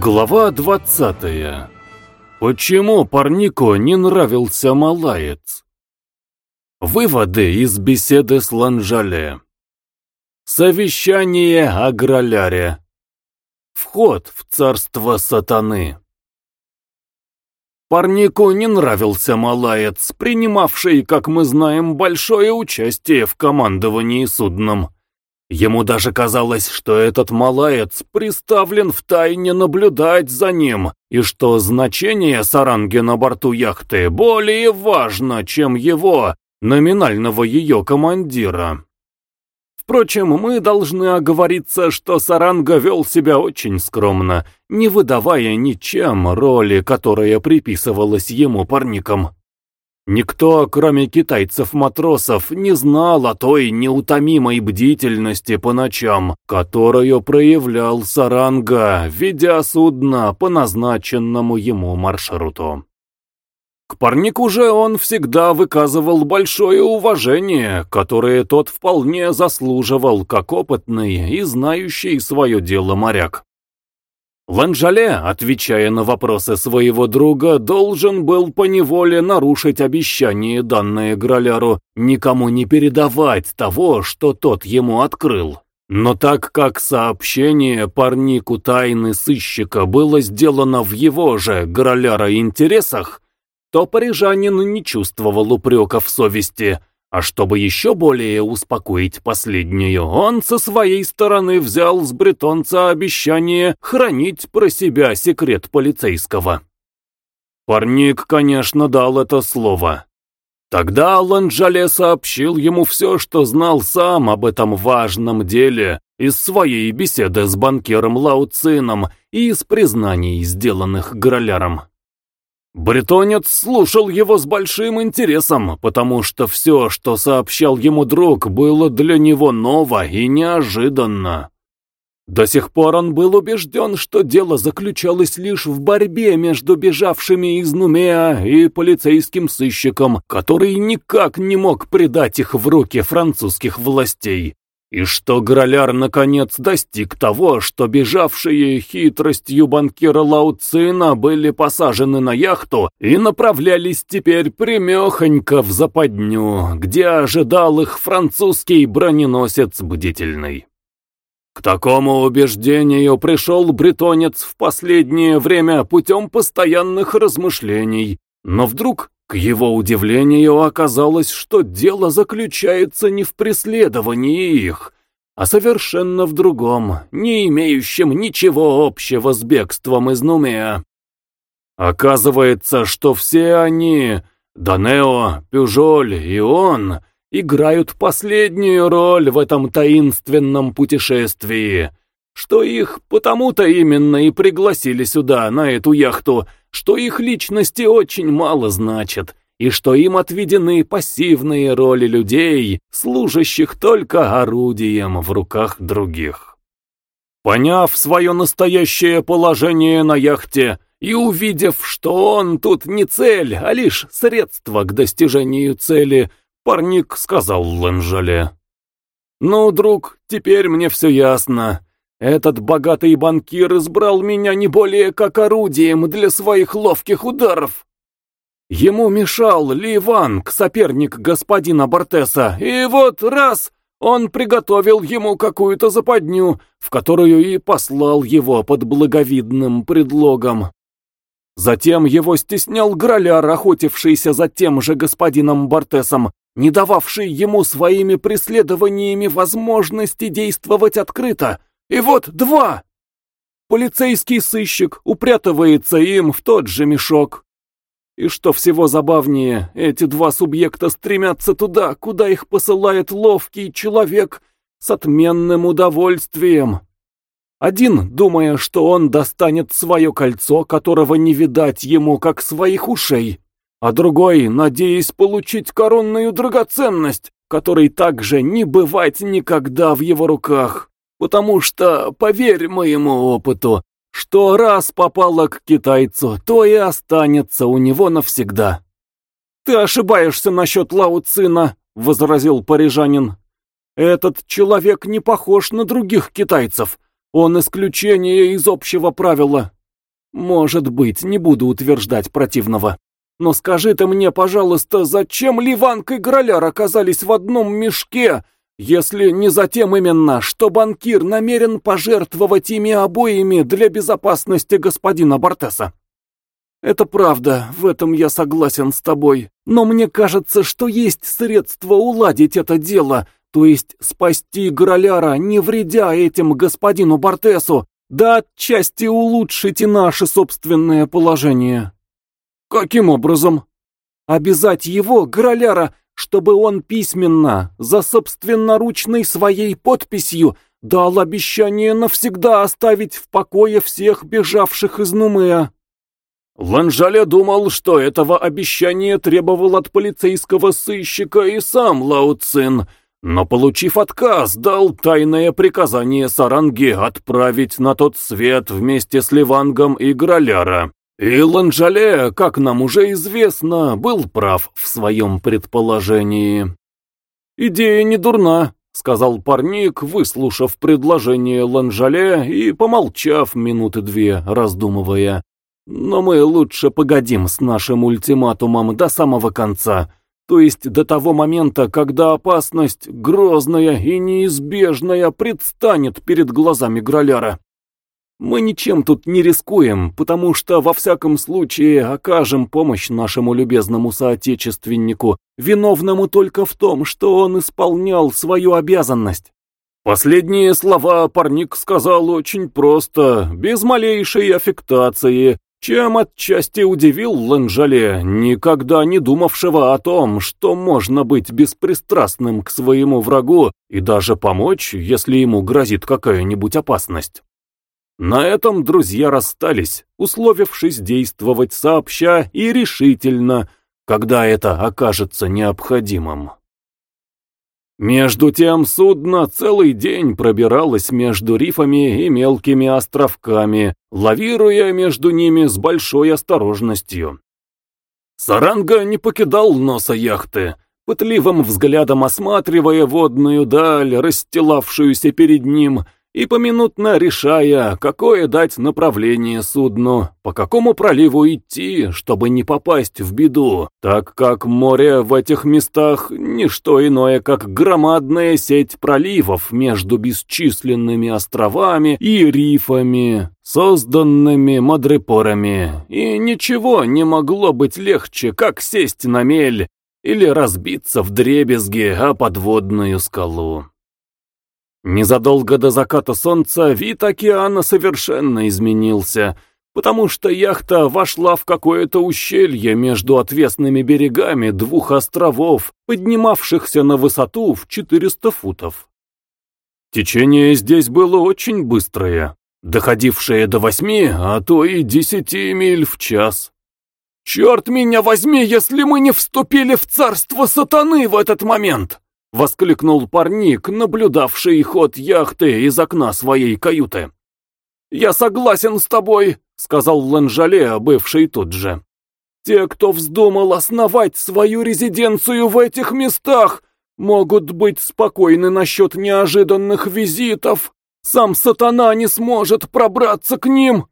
Глава 20. Почему парнику не нравился малаец? Выводы из беседы с Ланжале. Совещание о Граляре. Вход в царство сатаны. Парнику не нравился малаец, принимавший, как мы знаем, большое участие в командовании судном. Ему даже казалось, что этот малаец приставлен в тайне наблюдать за ним, и что значение саранги на борту яхты более важно, чем его, номинального ее командира. Впрочем, мы должны оговориться, что Саранга вел себя очень скромно, не выдавая ничем роли, которая приписывалась ему парникам. Никто, кроме китайцев-матросов, не знал о той неутомимой бдительности по ночам, которую проявлял Саранга, ведя судно по назначенному ему маршруту. К парнику же он всегда выказывал большое уважение, которое тот вполне заслуживал как опытный и знающий свое дело моряк. Ланжале, отвечая на вопросы своего друга, должен был поневоле нарушить обещание, данное Граляру, никому не передавать того, что тот ему открыл. Но так как сообщение парнику тайны сыщика было сделано в его же, Граляра, интересах, то парижанин не чувствовал упрека в совести – а чтобы еще более успокоить последнюю, он со своей стороны взял с бретонца обещание хранить про себя секрет полицейского. Парник, конечно, дал это слово. Тогда Ланжале сообщил ему все, что знал сам об этом важном деле, из своей беседы с банкиром Лауцином и из признаний, сделанных Гроляром. Бретонец слушал его с большим интересом, потому что все, что сообщал ему друг, было для него ново и неожиданно. До сих пор он был убежден, что дело заключалось лишь в борьбе между бежавшими из Нумеа и полицейским сыщиком, который никак не мог предать их в руки французских властей. И что Граляр наконец достиг того, что бежавшие хитростью банкира Лауцина были посажены на яхту и направлялись теперь примехонько в западню, где ожидал их французский броненосец бдительный. К такому убеждению пришел бретонец в последнее время путем постоянных размышлений, но вдруг к его удивлению оказалось, что дело заключается не в преследовании их, а совершенно в другом, не имеющем ничего общего с бегством из Нумеа. Оказывается, что все они, Данео, Пюжоль и он, играют последнюю роль в этом таинственном путешествии, что их потому-то именно и пригласили сюда, на эту яхту, что их личности очень мало значат, и что им отведены пассивные роли людей, служащих только орудием в руках других. Поняв свое настоящее положение на яхте и увидев, что он тут не цель, а лишь средство к достижению цели, парник сказал Ланжале. «Ну, друг, теперь мне все ясно. Этот богатый банкир избрал меня не более как орудием для своих ловких ударов. Ему мешал Ли Ванг, соперник господина Бортеса, и вот раз он приготовил ему какую-то западню, в которую и послал его под благовидным предлогом. Затем его стеснял Граляр, охотившийся за тем же господином Бортесом, не дававший ему своими преследованиями возможности действовать открыто, и вот два! Полицейский сыщик упрятывается им в тот же мешок. И что всего забавнее, эти два субъекта стремятся туда, куда их посылает ловкий человек с отменным удовольствием. Один, думая, что он достанет свое кольцо, которого не видать ему, как своих ушей, а другой, надеясь получить коронную драгоценность, которой также не бывать никогда в его руках. Потому что, поверь моему опыту, что раз попало к китайцу, то и останется у него навсегда. «Ты ошибаешься насчет Лао Цина», — возразил парижанин. «Этот человек не похож на других китайцев. Он исключение из общего правила. Может быть, не буду утверждать противного. Но скажи ты мне, пожалуйста, зачем Ливанг и Граляр оказались в одном мешке, если не за тем именно, что банкир намерен пожертвовать ими обоими для безопасности господина Бортеса? Это правда, в этом я согласен с тобой. Но мне кажется, что есть средства уладить это дело, то есть спасти Граляра, не вредя этим господину Бортесу, да отчасти улучшить и наше собственное положение. Каким образом? Обязать его, Граляра, чтобы он письменно, за собственноручной своей подписью, дал обещание навсегда оставить в покое всех бежавших из Нумея. Ланжале думал, что этого обещания требовал от полицейского сыщика и сам Лао Цин, но, получив отказ, дал тайное приказание Саранге отправить на тот свет вместе с Ливангом и Граляра. И Ланжале, как нам уже известно, был прав в своем предположении. «Идея не дурна», — сказал парник, выслушав предложение Ланжале и помолчав минуты две, раздумывая. «Но мы лучше погодим с нашим ультиматумом до самого конца» то есть до того момента, когда опасность, грозная и неизбежная, предстанет перед глазами Граляра. Мы ничем тут не рискуем, потому что во всяком случае окажем помощь нашему любезному соотечественнику, виновному только в том, что он исполнял свою обязанность. Последние слова парник сказал очень просто, без малейшей аффектации, чем отчасти удивил Ланжале, никогда не думавшего о том, что можно быть беспристрастным к своему врагу и даже помочь, если ему грозит какая-нибудь опасность. На этом друзья расстались, условившись действовать сообща и решительно, когда это окажется необходимым. Между тем судно целый день пробиралось между рифами и мелкими островками, лавируя между ними с большой осторожностью. Саранга не покидал носа яхты, пытливым взглядом осматривая водную даль, расстилавшуюся перед ним, и поминутно решая, какое дать направление судну, по какому проливу идти, чтобы не попасть в беду, так как море в этих местах не что иное, как громадная сеть проливов между бесчисленными островами и рифами, созданными мадрепорами, и ничего не могло быть легче, как сесть на мель или разбиться в дребезги о подводную скалу. Незадолго до заката солнца вид океана совершенно изменился, потому что яхта вошла в какое-то ущелье между отвесными берегами двух островов, поднимавшихся на высоту в 400 футов. Течение здесь было очень быстрое, доходившее до восьми, а то и десяти миль в час. «Черт меня возьми, если мы не вступили в царство сатаны в этот момент!» — воскликнул парник, наблюдавший ход яхты из окна своей каюты. «Я согласен с тобой», — сказал Ланжале, бывший тут же. «Те, кто вздумал основать свою резиденцию в этих местах, могут быть спокойны насчет неожиданных визитов. Сам сатана не сможет пробраться к ним».